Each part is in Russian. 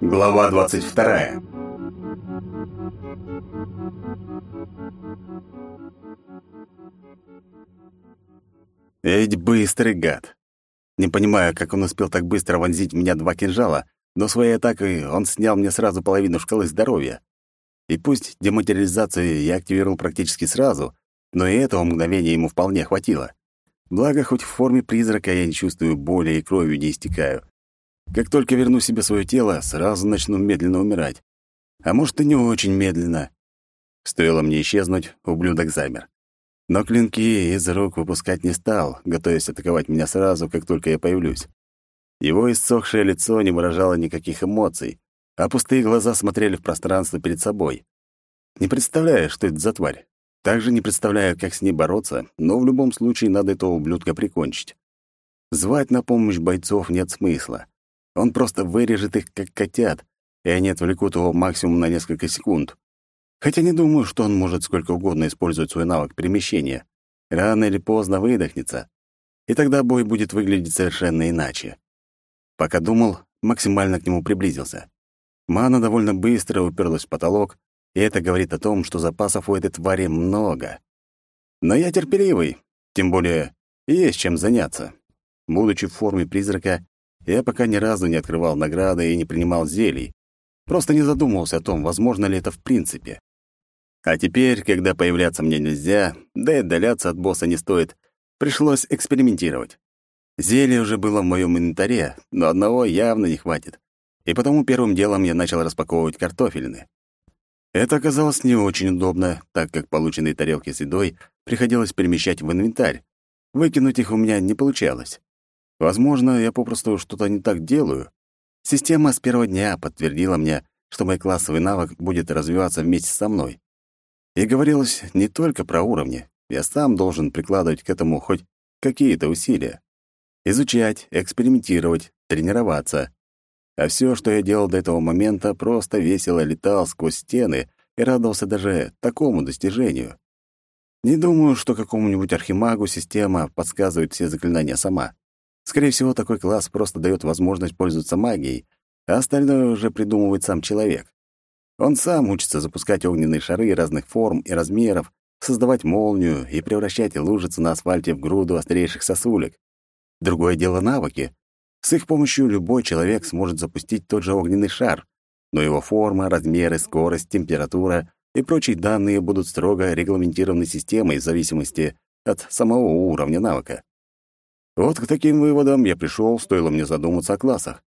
Глава 22. Ведь быстрый гад. Не понимаю, как он успел так быстро вонзить в меня два кинжала, но своей атакой он снял мне сразу половину шкалы здоровья. И пусть дематериализацию я активировал практически сразу, но и этого мгновения ему вполне хватило. Благо, хоть в форме призрака я не чувствую боли и кровью не истекаю. Как только верну себе свое тело, сразу начну медленно умирать. А может, и не очень медленно. Стоило мне исчезнуть, ублюдок замер. Но клинки из рук выпускать не стал, готовясь атаковать меня сразу, как только я появлюсь. Его иссохшее лицо не выражало никаких эмоций, а пустые глаза смотрели в пространство перед собой. Не представляю, что это за тварь. Также не представляю, как с ней бороться, но в любом случае надо этого ублюдка прикончить. Звать на помощь бойцов нет смысла. Он просто вырежет их, как котят, и они отвлекут его максимум на несколько секунд. Хотя не думаю, что он может сколько угодно использовать свой навык перемещения. Рано или поздно выдохнется, и тогда бой будет выглядеть совершенно иначе. Пока думал, максимально к нему приблизился. Мана довольно быстро уперлась в потолок, и это говорит о том, что запасов у этой твари много. Но я терпеливый, тем более есть чем заняться. Будучи в форме призрака, я пока ни разу не открывал награды и не принимал зелий. Просто не задумывался о том, возможно ли это в принципе. А теперь, когда появляться мне нельзя, да и отдаляться от босса не стоит, пришлось экспериментировать. Зелье уже было в моем инвентаре, но одного явно не хватит. И потому первым делом я начал распаковывать картофелины. Это оказалось не очень удобно, так как полученные тарелки с едой приходилось перемещать в инвентарь. Выкинуть их у меня не получалось. Возможно, я попросту что-то не так делаю. Система с первого дня подтвердила мне, что мой классовый навык будет развиваться вместе со мной. И говорилось не только про уровни. Я сам должен прикладывать к этому хоть какие-то усилия. Изучать, экспериментировать, тренироваться. А все, что я делал до этого момента, просто весело летал сквозь стены и радовался даже такому достижению. Не думаю, что какому-нибудь архимагу система подсказывает все заклинания сама. Скорее всего, такой класс просто дает возможность пользоваться магией, а остальное уже придумывает сам человек. Он сам учится запускать огненные шары разных форм и размеров, создавать молнию и превращать лужицы на асфальте в груду острейших сосулек. Другое дело навыки. С их помощью любой человек сможет запустить тот же огненный шар, но его форма, размеры, скорость, температура и прочие данные будут строго регламентированы системой в зависимости от самого уровня навыка. Вот к таким выводам я пришел, стоило мне задуматься о классах.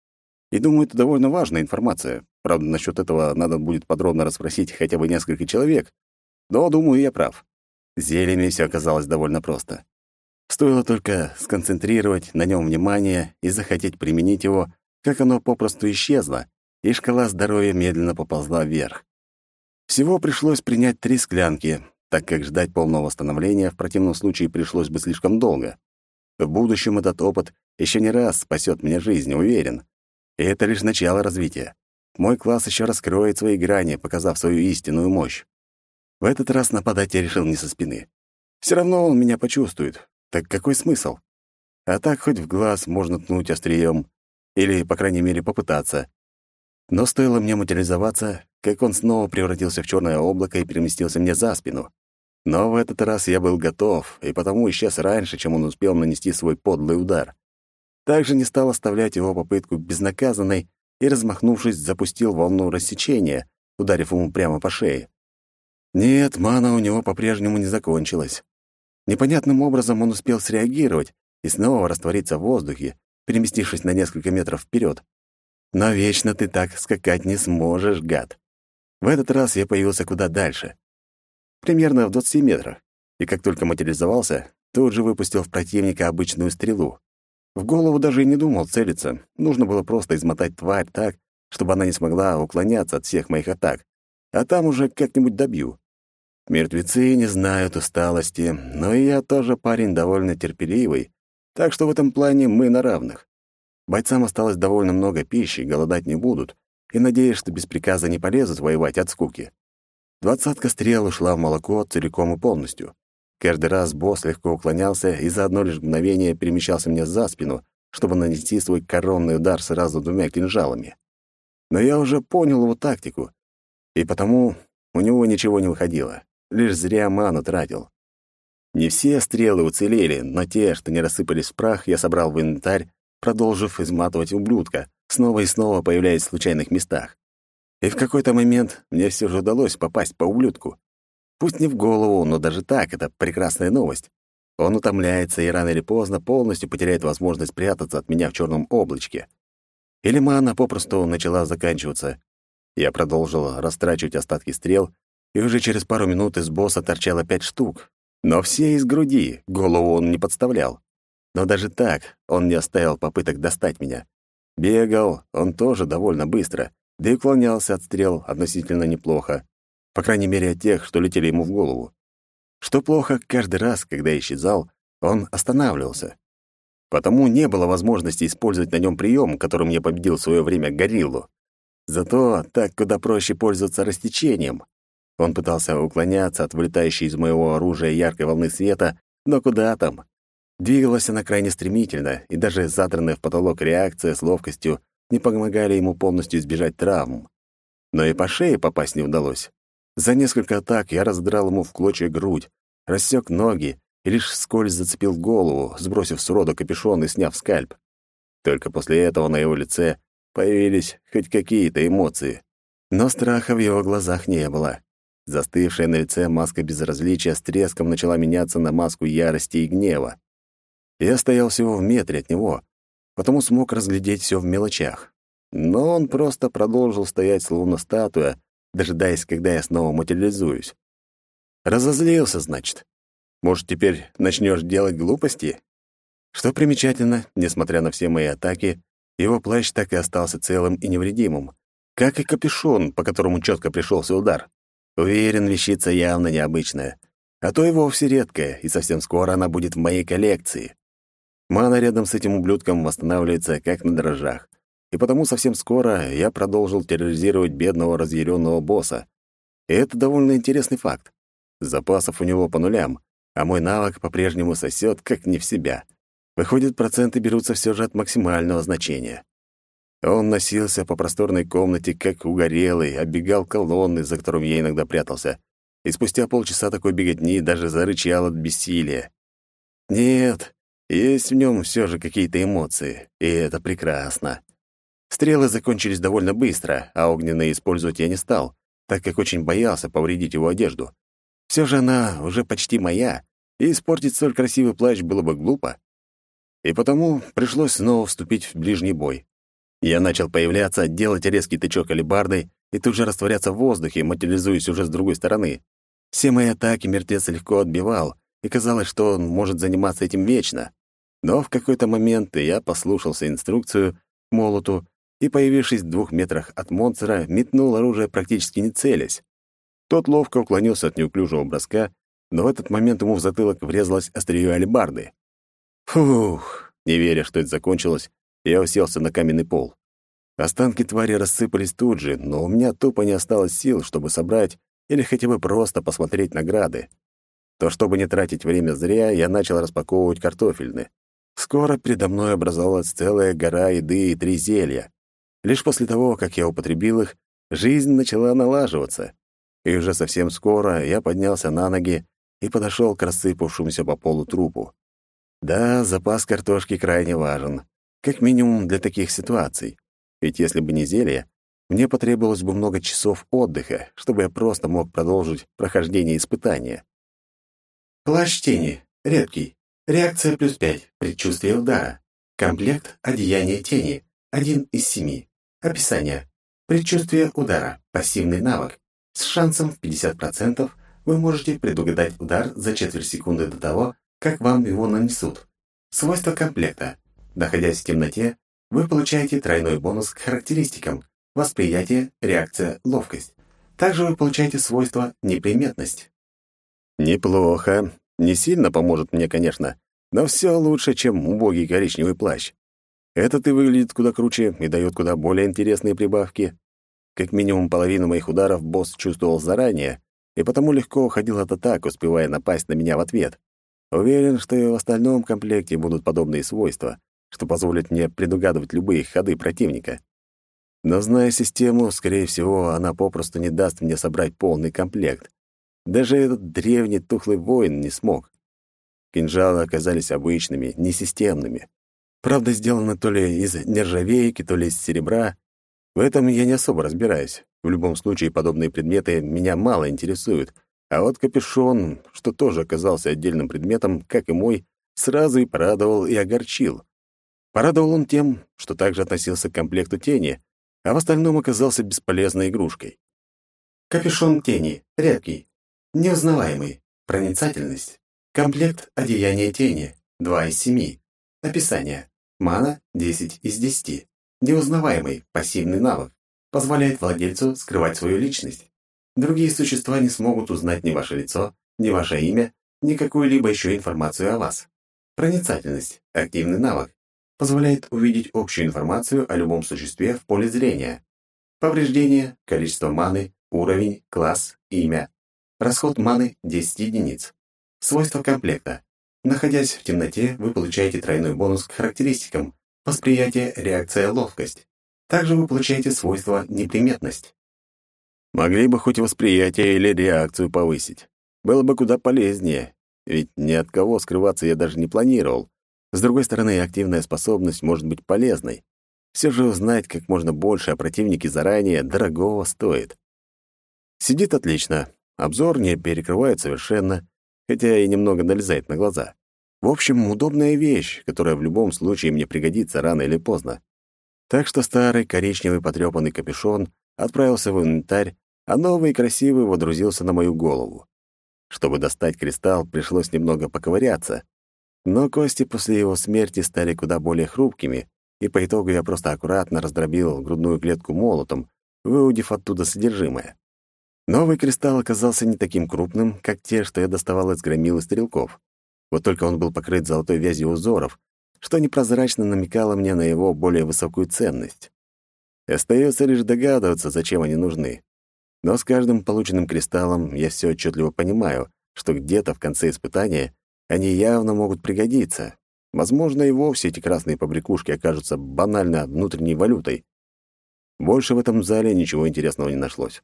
И думаю, это довольно важная информация. Правда, насчет этого надо будет подробно расспросить хотя бы несколько человек. Но, думаю, я прав. Зельями все оказалось довольно просто. Стоило только сконцентрировать на нем внимание и захотеть применить его, как оно попросту исчезло, и шкала здоровья медленно поползла вверх. Всего пришлось принять три склянки, так как ждать полного восстановления в противном случае пришлось бы слишком долго. В будущем этот опыт еще не раз спасет мне жизнь, уверен. И это лишь начало развития. Мой класс еще раскроет свои грани, показав свою истинную мощь. В этот раз нападать я решил не со спины. Все равно он меня почувствует. Так какой смысл? А так хоть в глаз можно ткнуть острием. Или, по крайней мере, попытаться. Но стоило мне материализоваться, как он снова превратился в черное облако и переместился мне за спину. Но в этот раз я был готов, и потому исчез раньше, чем он успел нанести свой подлый удар. Также не стал оставлять его попытку безнаказанной и, размахнувшись, запустил волну рассечения, ударив ему прямо по шее. Нет, мана у него по-прежнему не закончилась. Непонятным образом он успел среагировать и снова раствориться в воздухе, переместившись на несколько метров вперед. Но вечно ты так скакать не сможешь, гад. В этот раз я появился куда дальше. Примерно в 20 метрах. И как только материализовался, тут же выпустил в противника обычную стрелу. В голову даже и не думал целиться. Нужно было просто измотать тварь так, чтобы она не смогла уклоняться от всех моих атак. А там уже как-нибудь добью. Мертвецы не знают усталости, но и я тоже парень довольно терпеливый, так что в этом плане мы на равных. Бойцам осталось довольно много пищи, голодать не будут, и надеюсь, что без приказа не полезут воевать от скуки. Двадцатка стрел ушла в молоко целиком и полностью. Каждый раз босс легко уклонялся и за одно лишь мгновение перемещался мне за спину, чтобы нанести свой коронный удар сразу двумя кинжалами. Но я уже понял его тактику, и потому у него ничего не выходило, лишь зря ману тратил. Не все стрелы уцелели, но те, что не рассыпались в прах, я собрал в инвентарь, продолжив изматывать ублюдка, снова и снова появляясь в случайных местах. И в какой-то момент мне все же удалось попасть по ублюдку. Пусть не в голову, но даже так это прекрасная новость. Он утомляется и рано или поздно полностью потеряет возможность прятаться от меня в черном облачке. Или мана попросту начала заканчиваться. Я продолжил растрачивать остатки стрел, и уже через пару минут из босса торчало пять штук. Но все из груди, голову он не подставлял. Но даже так он не оставил попыток достать меня. Бегал он тоже довольно быстро, да и уклонялся от стрел относительно неплохо. По крайней мере, от тех, что летели ему в голову. Что плохо, каждый раз, когда исчезал, он останавливался. Потому не было возможности использовать на нем прием, которым я победил в свое время гориллу. Зато так куда проще пользоваться растечением. Он пытался уклоняться от вылетающей из моего оружия яркой волны света, но куда там? Двигалась она крайне стремительно, и даже задранная в потолок реакция с ловкостью не помогали ему полностью избежать травм. Но и по шее попасть не удалось. За несколько атак я раздрал ему в клочья грудь, рассек ноги и лишь вскользь зацепил голову, сбросив с рода капюшон и сняв скальп. Только после этого на его лице появились хоть какие-то эмоции. Но страха в его глазах не было. Застывшая на лице маска безразличия с треском начала меняться на маску ярости и гнева. Я стоял всего в метре от него, потому смог разглядеть все в мелочах. Но он просто продолжил стоять словно статуя, дожидаясь, когда я снова материализуюсь. Разозлился, значит. Может, теперь начнешь делать глупости? Что примечательно, несмотря на все мои атаки, его плащ так и остался целым и невредимым, как и капюшон, по которому четко пришелся удар. Уверен, вещица явно необычная, а то и вовсе редкая, и совсем скоро она будет в моей коллекции. Мана рядом с этим ублюдком восстанавливается как на дрожжах и потому совсем скоро я продолжил терроризировать бедного разъяренного босса. И это довольно интересный факт. Запасов у него по нулям, а мой навык по-прежнему сосет как не в себя. Выходит, проценты берутся все же от максимального значения. Он носился по просторной комнате, как угорелый, оббегал колонны, за которыми я иногда прятался, и спустя полчаса такой беготни даже зарычал от бессилия. Нет, есть в нем все же какие-то эмоции, и это прекрасно. Стрелы закончились довольно быстро, а огненные использовать я не стал, так как очень боялся повредить его одежду. Все же она уже почти моя, и испортить столь красивый плащ было бы глупо. И потому пришлось снова вступить в ближний бой. Я начал появляться, делать резкий тычок алебардой и тут же растворяться в воздухе, материализуясь уже с другой стороны. Все мои атаки мертвец легко отбивал, и казалось, что он может заниматься этим вечно. Но в какой-то момент я послушался инструкцию молоту и, появившись в двух метрах от монстра, метнул оружие практически не целясь. Тот ловко уклонился от неуклюжего броска, но в этот момент ему в затылок врезалось острие алебарды. Фух! Не веря, что это закончилось, я уселся на каменный пол. Останки твари рассыпались тут же, но у меня тупо не осталось сил, чтобы собрать или хотя бы просто посмотреть награды. То, чтобы не тратить время зря, я начал распаковывать картофельны. Скоро передо мной образовалась целая гора еды и три зелья. Лишь после того, как я употребил их, жизнь начала налаживаться. И уже совсем скоро я поднялся на ноги и подошел к рассыпавшемуся по полу трупу. Да, запас картошки крайне важен, как минимум для таких ситуаций. Ведь если бы не зелье, мне потребовалось бы много часов отдыха, чтобы я просто мог продолжить прохождение испытания. Плащ тени. Редкий. Реакция плюс пять. Предчувствие удара. Комплект одеяния тени. Один из семи. Описание. Предчувствие удара. Пассивный навык. С шансом в 50% вы можете предугадать удар за четверть секунды до того, как вам его нанесут. Свойства комплекта. Находясь в темноте, вы получаете тройной бонус к характеристикам. Восприятие, реакция, ловкость. Также вы получаете свойство неприметность. Неплохо. Не сильно поможет мне, конечно, но все лучше, чем убогий коричневый плащ. Этот и выглядит куда круче и дает куда более интересные прибавки. Как минимум половину моих ударов босс чувствовал заранее, и потому легко уходил от атак, успевая напасть на меня в ответ. Уверен, что и в остальном комплекте будут подобные свойства, что позволит мне предугадывать любые ходы противника. Но зная систему, скорее всего, она попросту не даст мне собрать полный комплект. Даже этот древний тухлый воин не смог. Кинжалы оказались обычными, несистемными. Правда, сделаны то ли из нержавейки, то ли из серебра. В этом я не особо разбираюсь. В любом случае, подобные предметы меня мало интересуют. А вот капюшон, что тоже оказался отдельным предметом, как и мой, сразу и порадовал, и огорчил. Порадовал он тем, что также относился к комплекту тени, а в остальном оказался бесполезной игрушкой. Капюшон тени. Редкий. Неузнаваемый. Проницательность. Комплект одеяния тени. 2 из 7. Описание. Мана 10 из 10. Неузнаваемый. Пассивный навык. Позволяет владельцу скрывать свою личность. Другие существа не смогут узнать ни ваше лицо, ни ваше имя, ни какую-либо еще информацию о вас. Проницательность. Активный навык позволяет увидеть общую информацию о любом существе в поле зрения. Повреждение, количество маны, уровень, класс, имя. Расход маны 10 единиц. Свойства комплекта. Находясь в темноте, вы получаете тройной бонус к характеристикам. Восприятие, реакция, ловкость. Также вы получаете свойство неприметность. Могли бы хоть восприятие или реакцию повысить. Было бы куда полезнее, ведь ни от кого скрываться я даже не планировал. С другой стороны, активная способность может быть полезной. Все же узнать как можно больше о противнике заранее дорогого стоит. Сидит отлично, обзор не перекрывает совершенно, хотя и немного налезает на глаза. В общем, удобная вещь, которая в любом случае мне пригодится рано или поздно. Так что старый коричневый потрёпанный капюшон отправился в инвентарь, а новый красивый водрузился на мою голову. Чтобы достать кристалл, пришлось немного поковыряться, но кости после его смерти стали куда более хрупкими, и по итогу я просто аккуратно раздробил грудную клетку молотом, выудив оттуда содержимое. Новый кристалл оказался не таким крупным, как те, что я доставал из громил и стрелков. Вот только он был покрыт золотой вязью узоров, что непрозрачно намекало мне на его более высокую ценность. Остается лишь догадываться, зачем они нужны. Но с каждым полученным кристаллом я все отчетливо понимаю, что где-то в конце испытания они явно могут пригодиться. Возможно, и вовсе эти красные побрякушки окажутся банально внутренней валютой. Больше в этом зале ничего интересного не нашлось.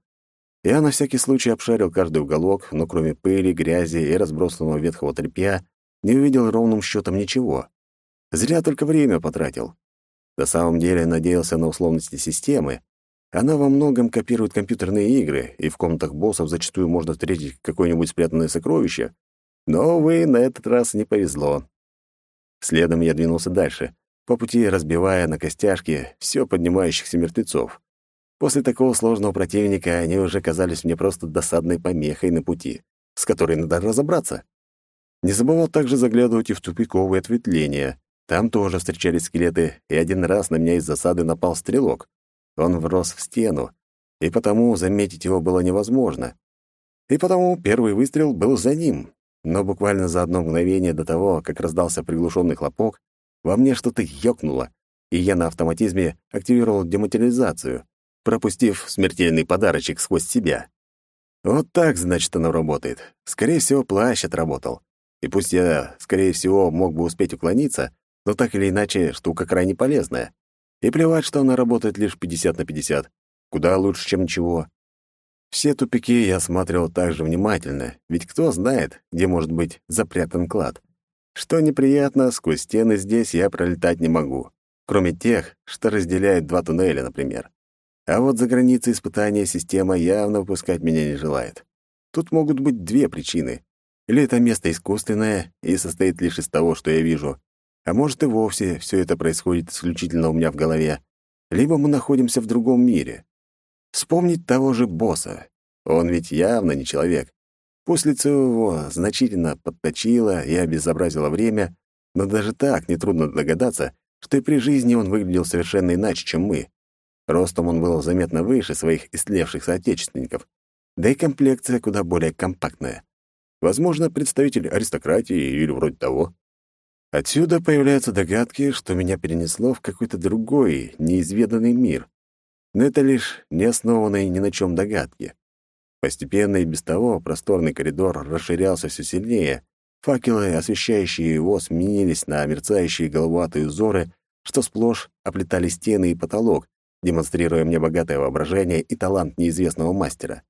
Я на всякий случай обшарил каждый уголок, но кроме пыли, грязи и разбросанного ветхого тряпья не увидел ровным счетом ничего. Зря только время потратил. На самом деле надеялся на условности системы. Она во многом копирует компьютерные игры, и в комнатах боссов зачастую можно встретить какое-нибудь спрятанное сокровище, но, увы, на этот раз не повезло. Следом я двинулся дальше, по пути разбивая на костяшки все поднимающихся мертвецов. После такого сложного противника они уже казались мне просто досадной помехой на пути, с которой надо разобраться. Не забывал также заглядывать и в тупиковые ответвления. Там тоже встречались скелеты, и один раз на меня из засады напал стрелок. Он врос в стену, и потому заметить его было невозможно. И потому первый выстрел был за ним, но буквально за одно мгновение до того, как раздался приглушенный хлопок, во мне что-то ёкнуло, и я на автоматизме активировал дематериализацию, пропустив смертельный подарочек сквозь себя. Вот так, значит, оно работает. Скорее всего, плащ отработал. И пусть я, скорее всего, мог бы успеть уклониться, но так или иначе, штука крайне полезная. И плевать, что она работает лишь 50 на 50. Куда лучше, чем ничего. Все тупики я осматривал также внимательно, ведь кто знает, где может быть запрятан клад. Что неприятно, сквозь стены здесь я пролетать не могу, кроме тех, что разделяют два туннеля, например. А вот за границей испытания система явно выпускать меня не желает. Тут могут быть две причины. Или это место искусственное и состоит лишь из того, что я вижу, а может и вовсе все это происходит исключительно у меня в голове, либо мы находимся в другом мире. Вспомнить того же босса. Он ведь явно не человек. Пусть его значительно подточило и обезобразило время, но даже так нетрудно догадаться, что и при жизни он выглядел совершенно иначе, чем мы. Ростом он был заметно выше своих истлевших соотечественников, да и комплекция куда более компактная. Возможно, представитель аристократии или вроде того. Отсюда появляются догадки, что меня перенесло в какой-то другой, неизведанный мир но это лишь не основанные ни на чем догадки. Постепенно и без того просторный коридор расширялся все сильнее, факелы, освещающие его, сменились на мерцающие головатые узоры что сплошь оплетали стены и потолок, демонстрируя мне богатое воображение и талант неизвестного мастера.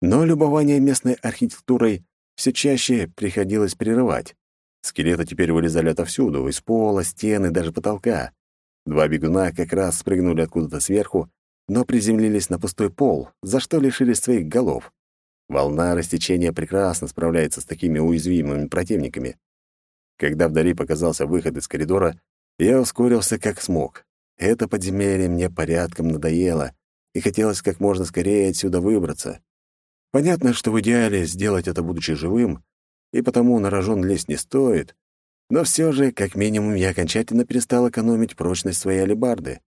Но любование местной архитектурой все чаще приходилось прерывать. Скелеты теперь вылезали отовсюду, из пола, стены, даже потолка. Два бегуна как раз спрыгнули откуда-то сверху, но приземлились на пустой пол, за что лишились своих голов. Волна растечения прекрасно справляется с такими уязвимыми противниками. Когда вдали показался выход из коридора, я ускорился как смог. Это подземелье мне порядком надоело, и хотелось как можно скорее отсюда выбраться. Понятно, что в идеале сделать это, будучи живым, и потому на рожон лезть не стоит, но все же, как минимум, я окончательно перестал экономить прочность своей алебарды.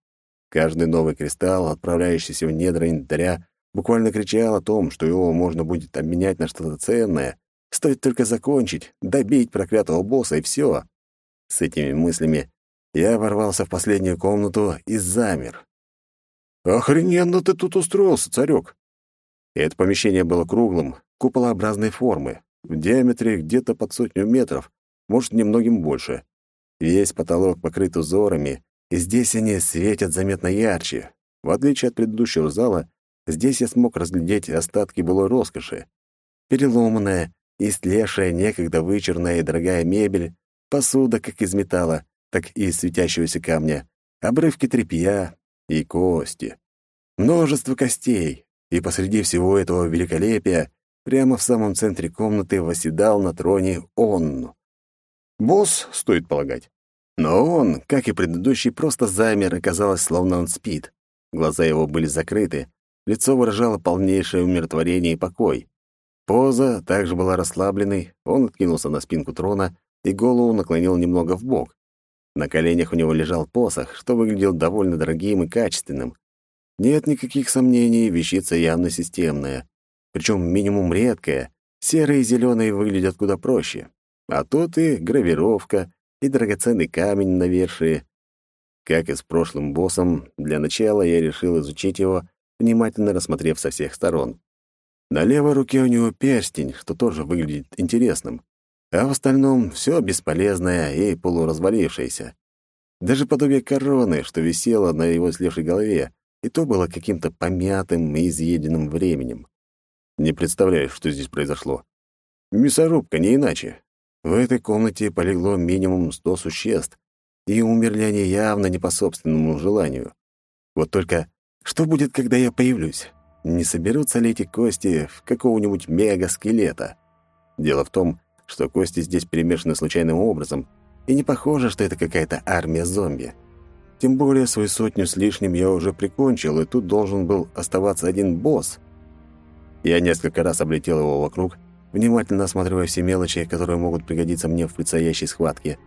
Каждый новый кристалл, отправляющийся в недра инвентаря, буквально кричал о том, что его можно будет обменять на что-то ценное. Стоит только закончить, добить проклятого босса, и все. С этими мыслями я ворвался в последнюю комнату и замер. «Охрененно ты тут устроился, царек!» Это помещение было круглым, куполообразной формы, в диаметре где-то под сотню метров, может, немногим больше. Весь потолок покрыт узорами, и здесь они светят заметно ярче. В отличие от предыдущего зала, здесь я смог разглядеть остатки былой роскоши. Переломанная, истлевшая, некогда вычурная и дорогая мебель, посуда как из металла, так и из светящегося камня, обрывки тряпья и кости. Множество костей, и посреди всего этого великолепия прямо в самом центре комнаты восседал на троне он. Босс, стоит полагать. Но он, как и предыдущий, просто замер, и казалось, словно он спит. Глаза его были закрыты, лицо выражало полнейшее умиротворение и покой. Поза также была расслабленной, он откинулся на спинку трона и голову наклонил немного в бок. На коленях у него лежал посох, что выглядел довольно дорогим и качественным. Нет никаких сомнений, вещица явно системная. Причем минимум редкая. Серые и зеленые выглядят куда проще. А тут и гравировка, и драгоценный камень на вершие. Как и с прошлым боссом, для начала я решил изучить его, внимательно рассмотрев со всех сторон. На левой руке у него перстень, что тоже выглядит интересным, а в остальном все бесполезное и полуразвалившееся. Даже подобие короны, что висело на его слевшей голове, и то было каким-то помятым и изъеденным временем. Не представляю, что здесь произошло. Мясорубка, не иначе. В этой комнате полегло минимум сто существ, и умерли они явно не по собственному желанию. Вот только что будет, когда я появлюсь? Не соберутся ли эти кости в какого-нибудь мега-скелета? Дело в том, что кости здесь перемешаны случайным образом, и не похоже, что это какая-то армия зомби. Тем более свою сотню с лишним я уже прикончил, и тут должен был оставаться один босс. Я несколько раз облетел его вокруг, внимательно осматривая все мелочи, которые могут пригодиться мне в предстоящей схватке,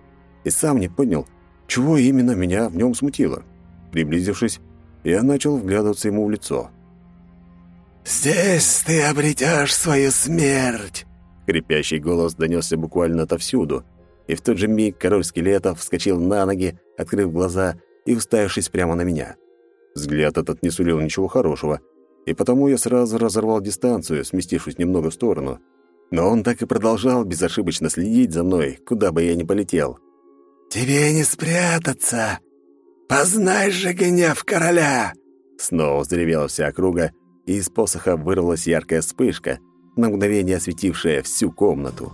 и сам не понял, чего именно меня в нем смутило. Приблизившись, я начал вглядываться ему в лицо. «Здесь ты обретешь свою смерть!» Хрипящий голос донесся буквально отовсюду, и в тот же миг король скелетов вскочил на ноги, открыв глаза и уставившись прямо на меня. Взгляд этот не сулил ничего хорошего, и потому я сразу разорвал дистанцию, сместившись немного в сторону — но он так и продолжал безошибочно следить за мной, куда бы я ни полетел. «Тебе не спрятаться! Познай же гнев короля!» Снова взревела вся округа, и из посоха вырвалась яркая вспышка, на мгновение осветившая всю комнату.